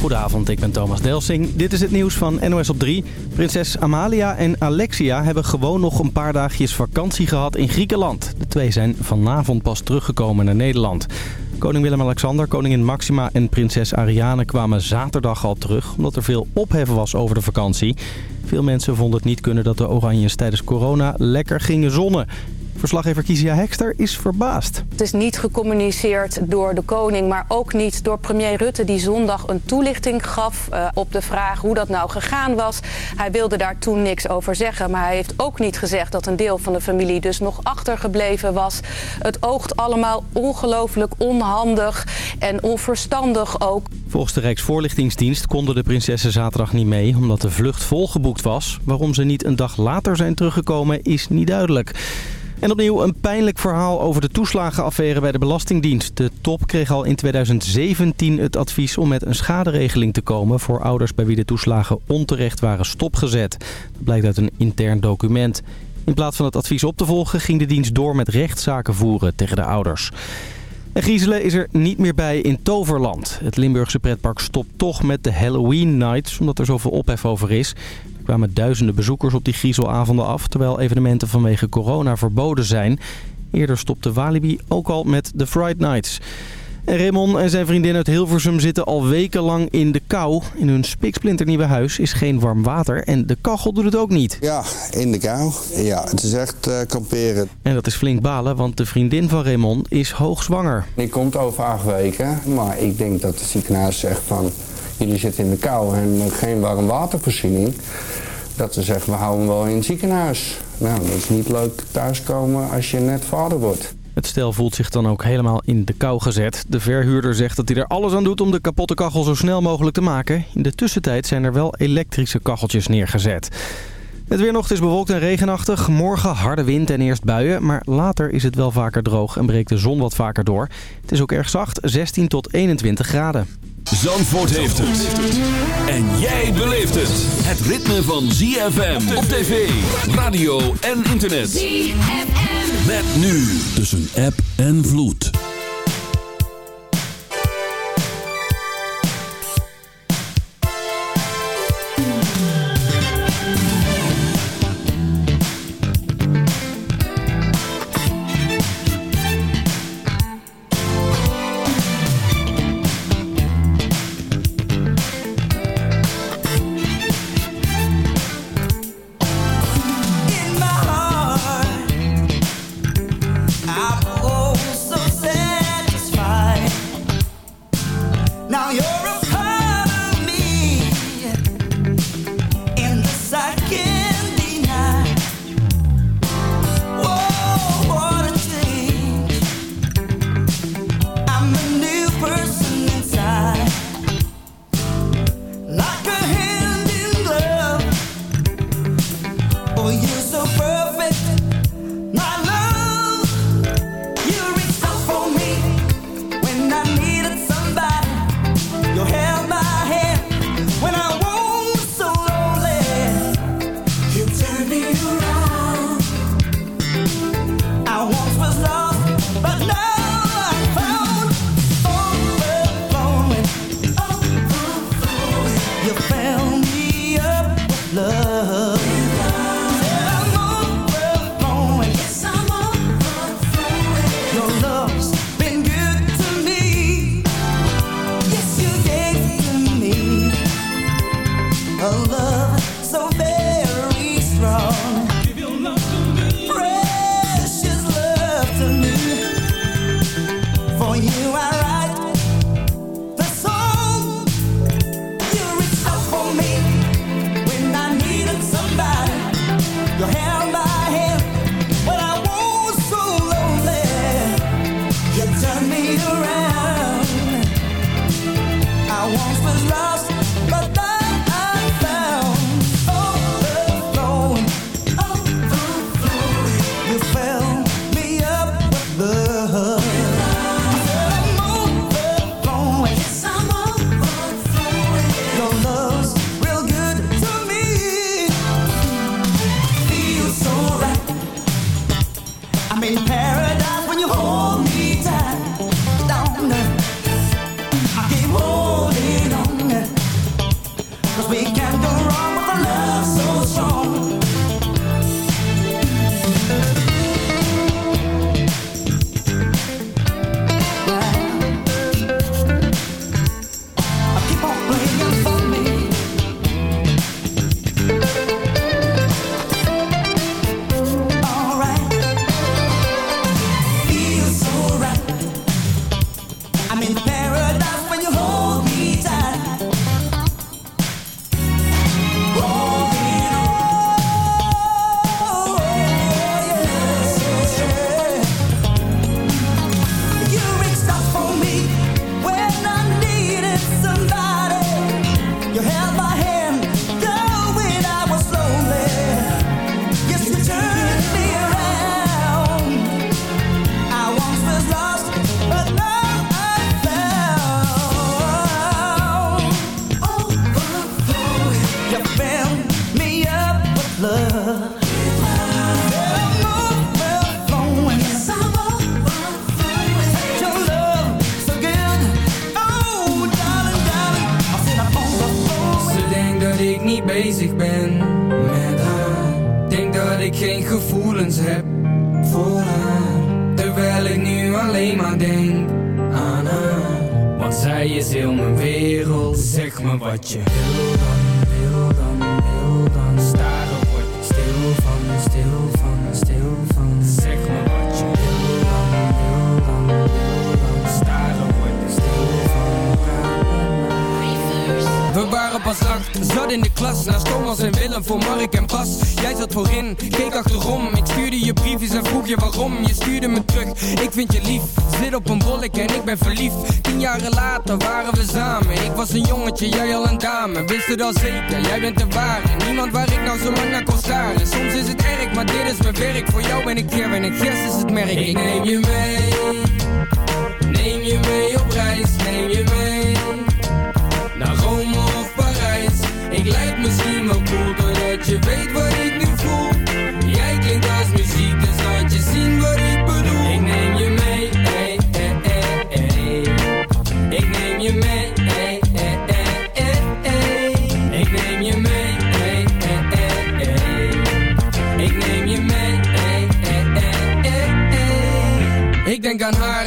Goedenavond, ik ben Thomas Delsing. Dit is het nieuws van NOS op 3. Prinses Amalia en Alexia hebben gewoon nog een paar dagjes vakantie gehad in Griekenland. De twee zijn vanavond pas teruggekomen naar Nederland. Koning Willem-Alexander, koningin Maxima en prinses Ariane kwamen zaterdag al terug... omdat er veel ophef was over de vakantie. Veel mensen vonden het niet kunnen dat de Oranjes tijdens corona lekker gingen zonnen. Verslaggever Kizia Hekster is verbaasd. Het is niet gecommuniceerd door de koning, maar ook niet door premier Rutte... die zondag een toelichting gaf uh, op de vraag hoe dat nou gegaan was. Hij wilde daar toen niks over zeggen, maar hij heeft ook niet gezegd... dat een deel van de familie dus nog achtergebleven was. Het oogt allemaal ongelooflijk onhandig en onverstandig ook. Volgens de Rijksvoorlichtingsdienst konden de prinsessen zaterdag niet mee... omdat de vlucht volgeboekt was. Waarom ze niet een dag later zijn teruggekomen is niet duidelijk. En opnieuw een pijnlijk verhaal over de toeslagenaffaire bij de Belastingdienst. De top kreeg al in 2017 het advies om met een schaderegeling te komen... voor ouders bij wie de toeslagen onterecht waren stopgezet. Dat blijkt uit een intern document. In plaats van het advies op te volgen ging de dienst door met rechtszaken voeren tegen de ouders. En griezelen is er niet meer bij in Toverland. Het Limburgse pretpark stopt toch met de Halloween Nights... omdat er zoveel ophef over is kwamen duizenden bezoekers op die griezelavonden af... terwijl evenementen vanwege corona verboden zijn. Eerder stopte Walibi ook al met de Fright Nights. En Raymond en zijn vriendin uit Hilversum zitten al wekenlang in de kou. In hun spiksplinternieuwe huis is geen warm water en de kachel doet het ook niet. Ja, in de kou. Ja, het is echt uh, kamperen. En dat is flink balen, want de vriendin van Raymond is hoogzwanger. Die komt over acht weken, maar ik denk dat de ziekenhuis zegt van... jullie zitten in de kou en geen warm watervoorziening dat ze zeggen, we houden wel in het ziekenhuis. Nou, dat is niet leuk thuiskomen als je net vader wordt. Het stel voelt zich dan ook helemaal in de kou gezet. De verhuurder zegt dat hij er alles aan doet om de kapotte kachel zo snel mogelijk te maken. In de tussentijd zijn er wel elektrische kacheltjes neergezet. Het weer nog is bewolkt en regenachtig. Morgen harde wind en eerst buien. Maar later is het wel vaker droog en breekt de zon wat vaker door. Het is ook erg zacht, 16 tot 21 graden. Zandvoort heeft het. En jij beleeft het. Het ritme van ZFM op tv, radio en internet. ZFM. Met nu tussen app en vloed. Al zeker, jij bent de ware. Niemand waar ik nou zo lang naar kon staren. Soms is het erg, maar dit is mijn werk. Voor jou ben ik hier en ik yes is het merk. Ik neem je mee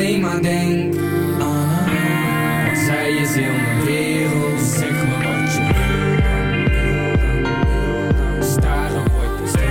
alleen maar denk haar. Want zij is heel mijn wereld. Zeg me wat je wil dan, wil dan, wil dan. Staren word ik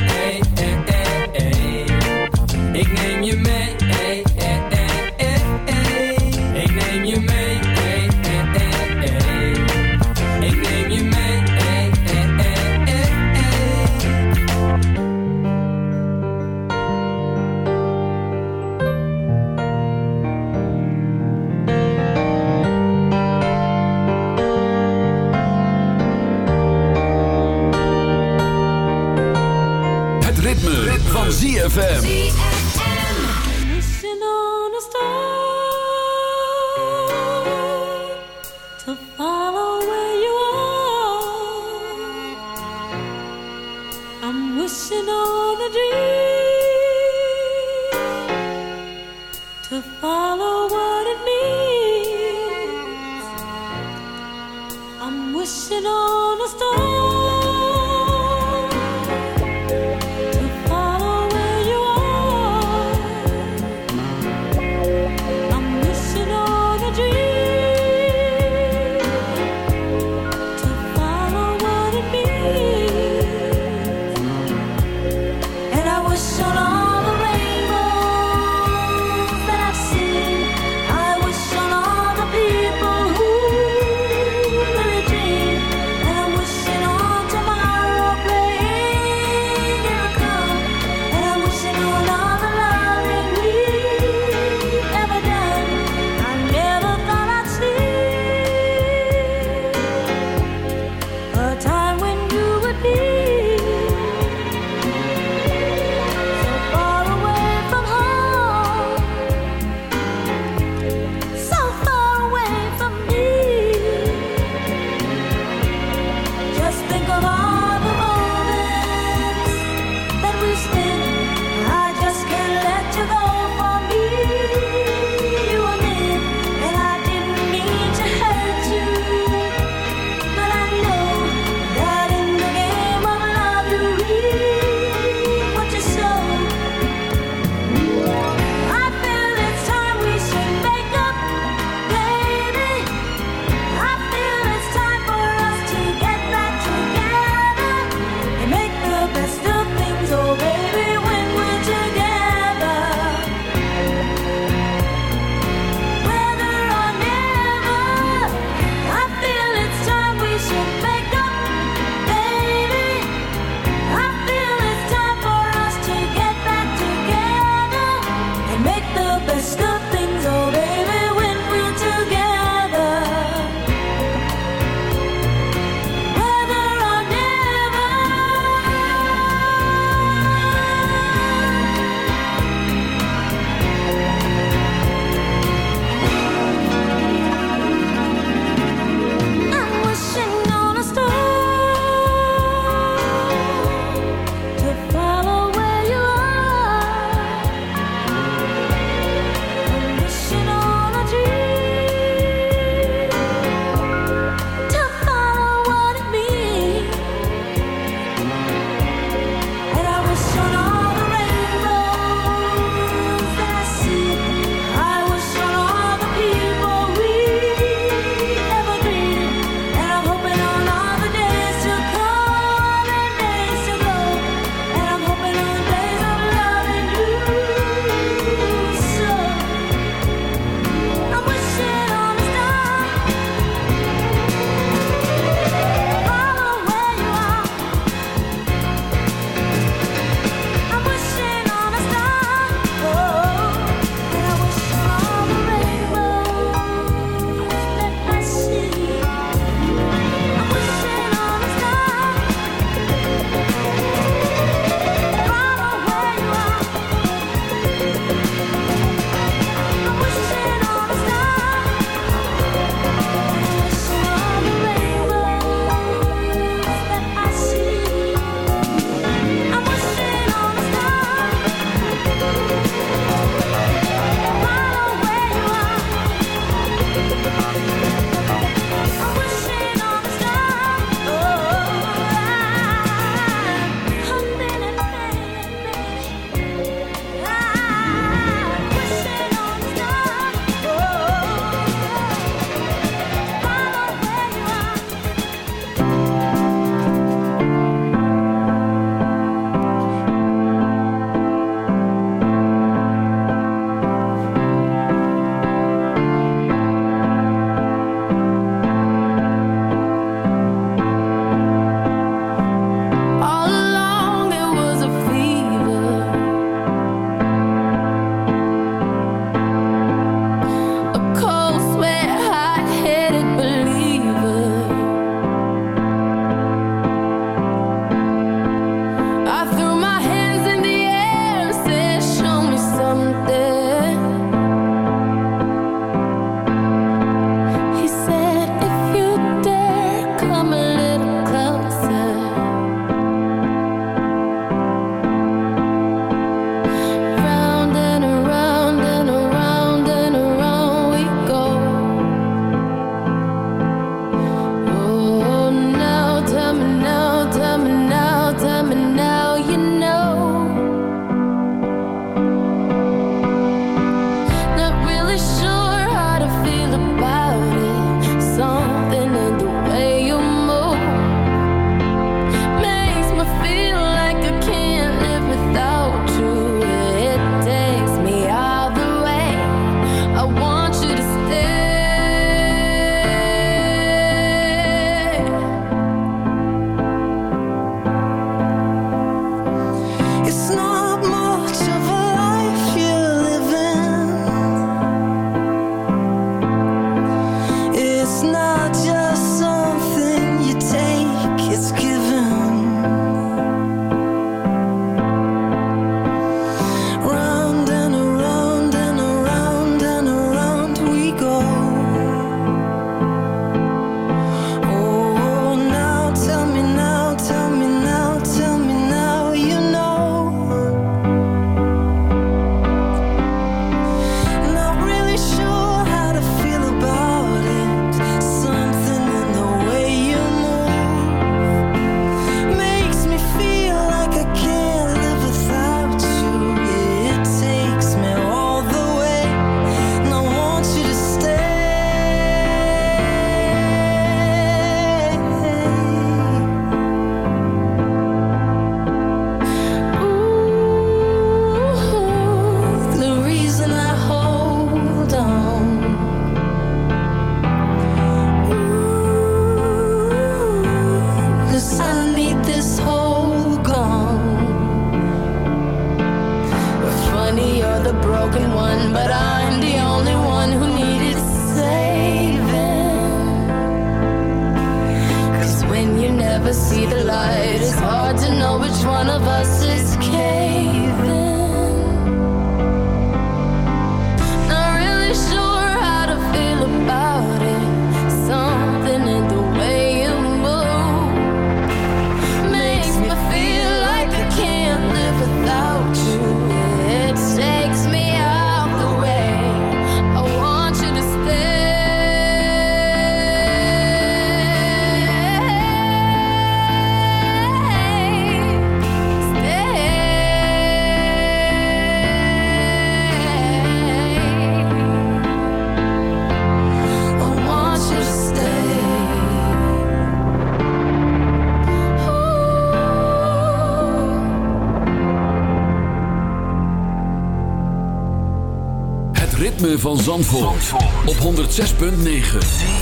106.9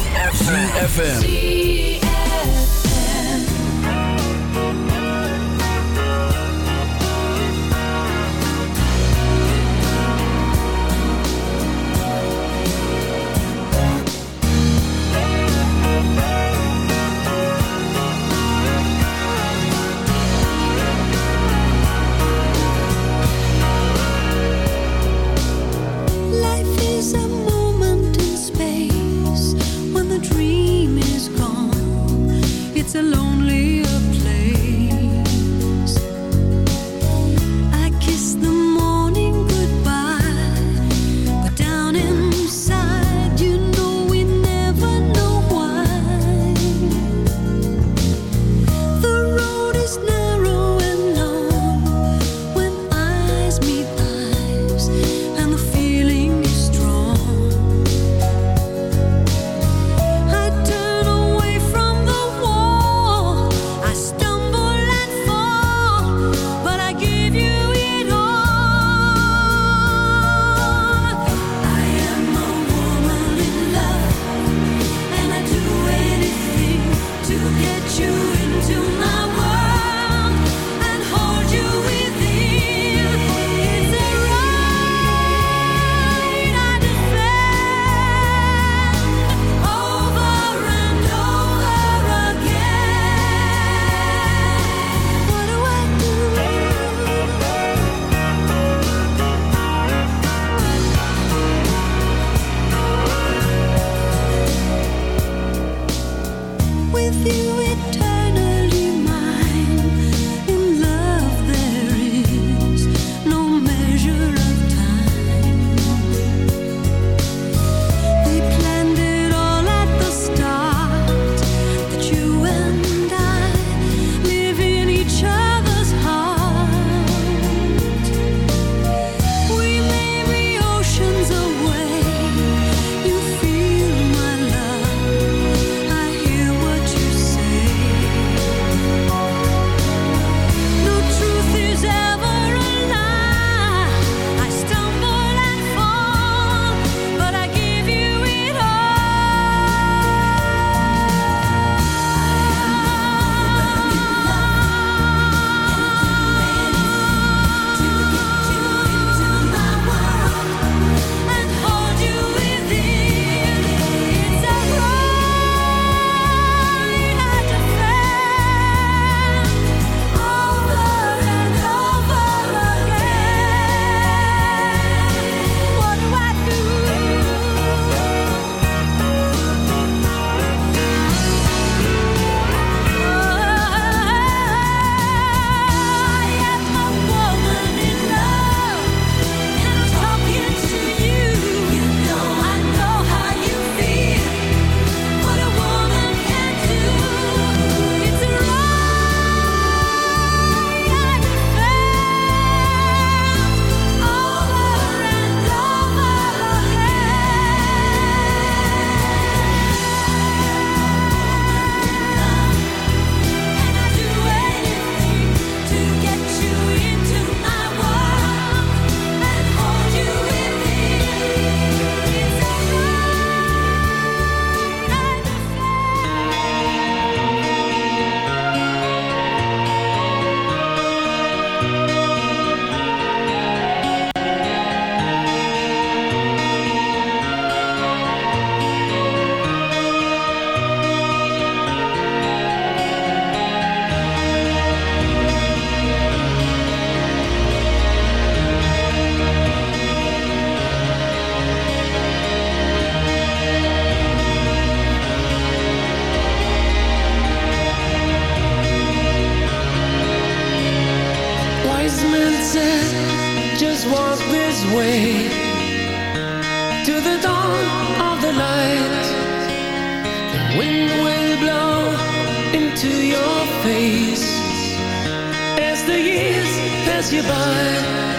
pass you by.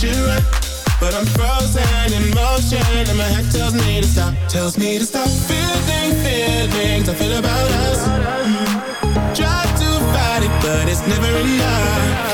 should run, but I'm frozen in motion, and my head tells me to stop, tells me to stop feeling feelings I feel about us. Try to fight it, but it's never enough.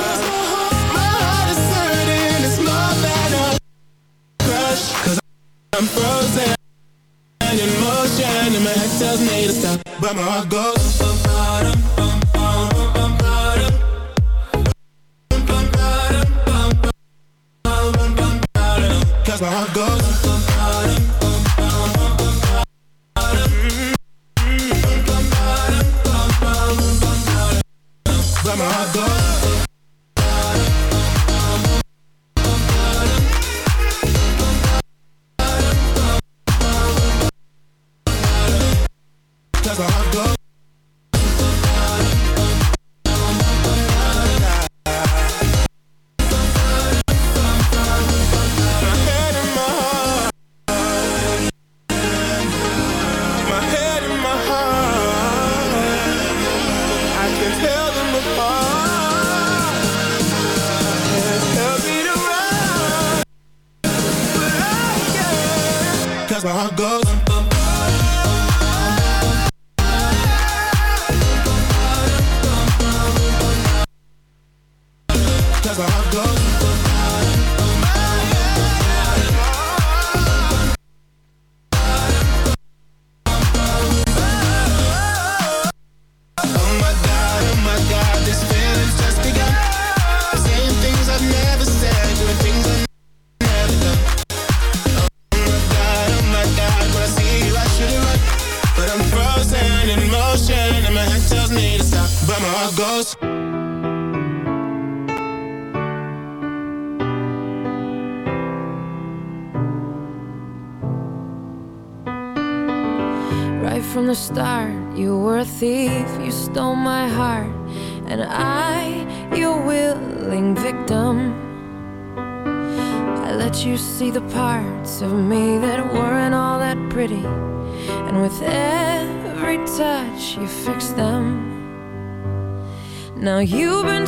Now you've been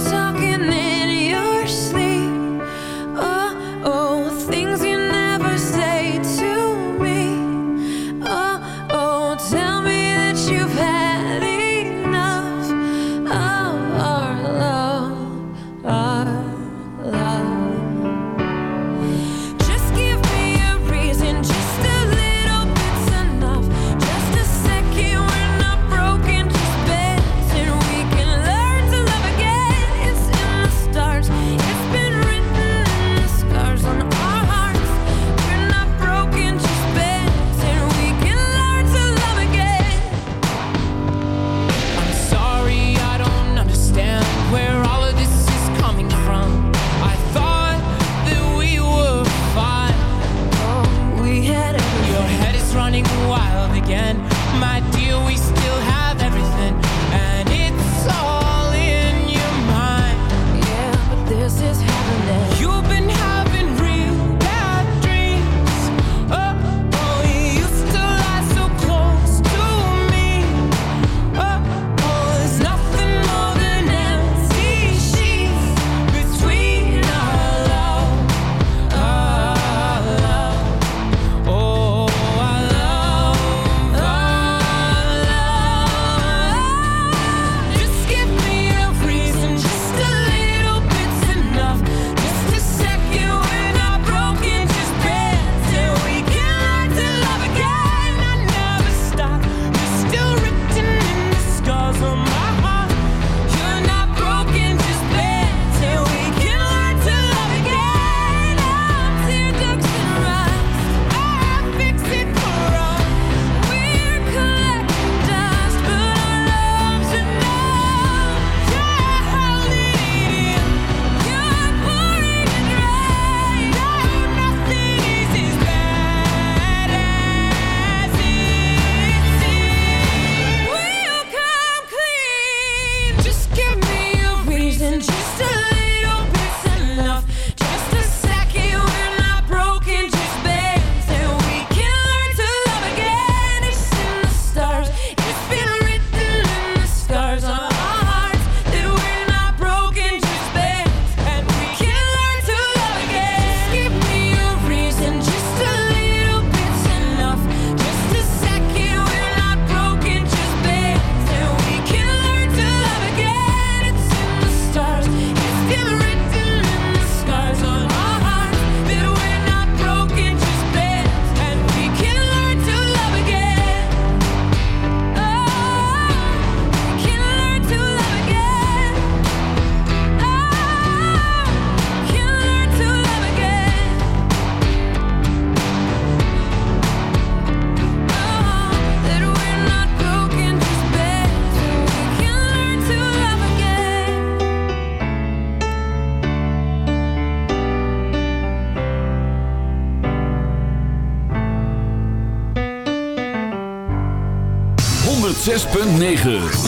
106.9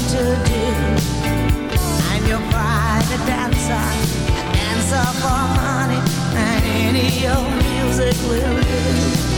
I'm your private dancer, a dancer for money, and any old music will do.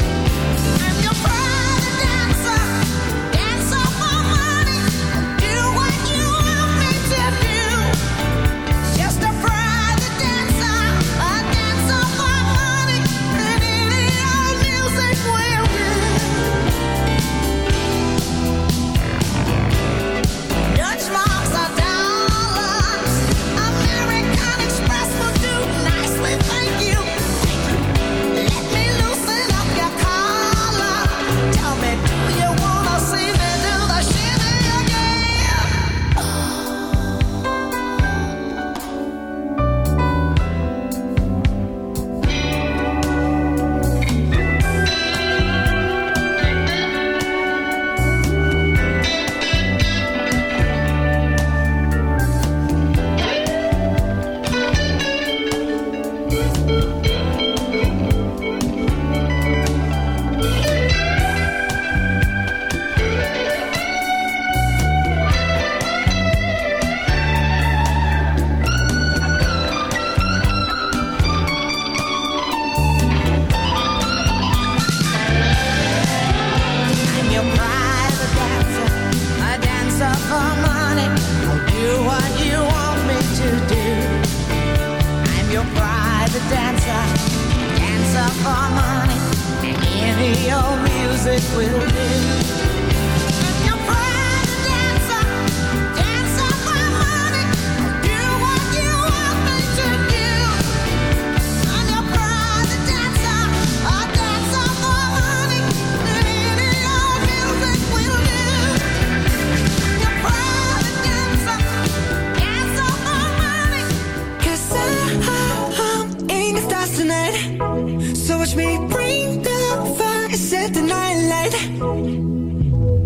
Watch bring the fire, set the night light.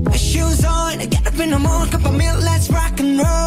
My shoes on, get up in the morning, cup of milk, let's rock and roll.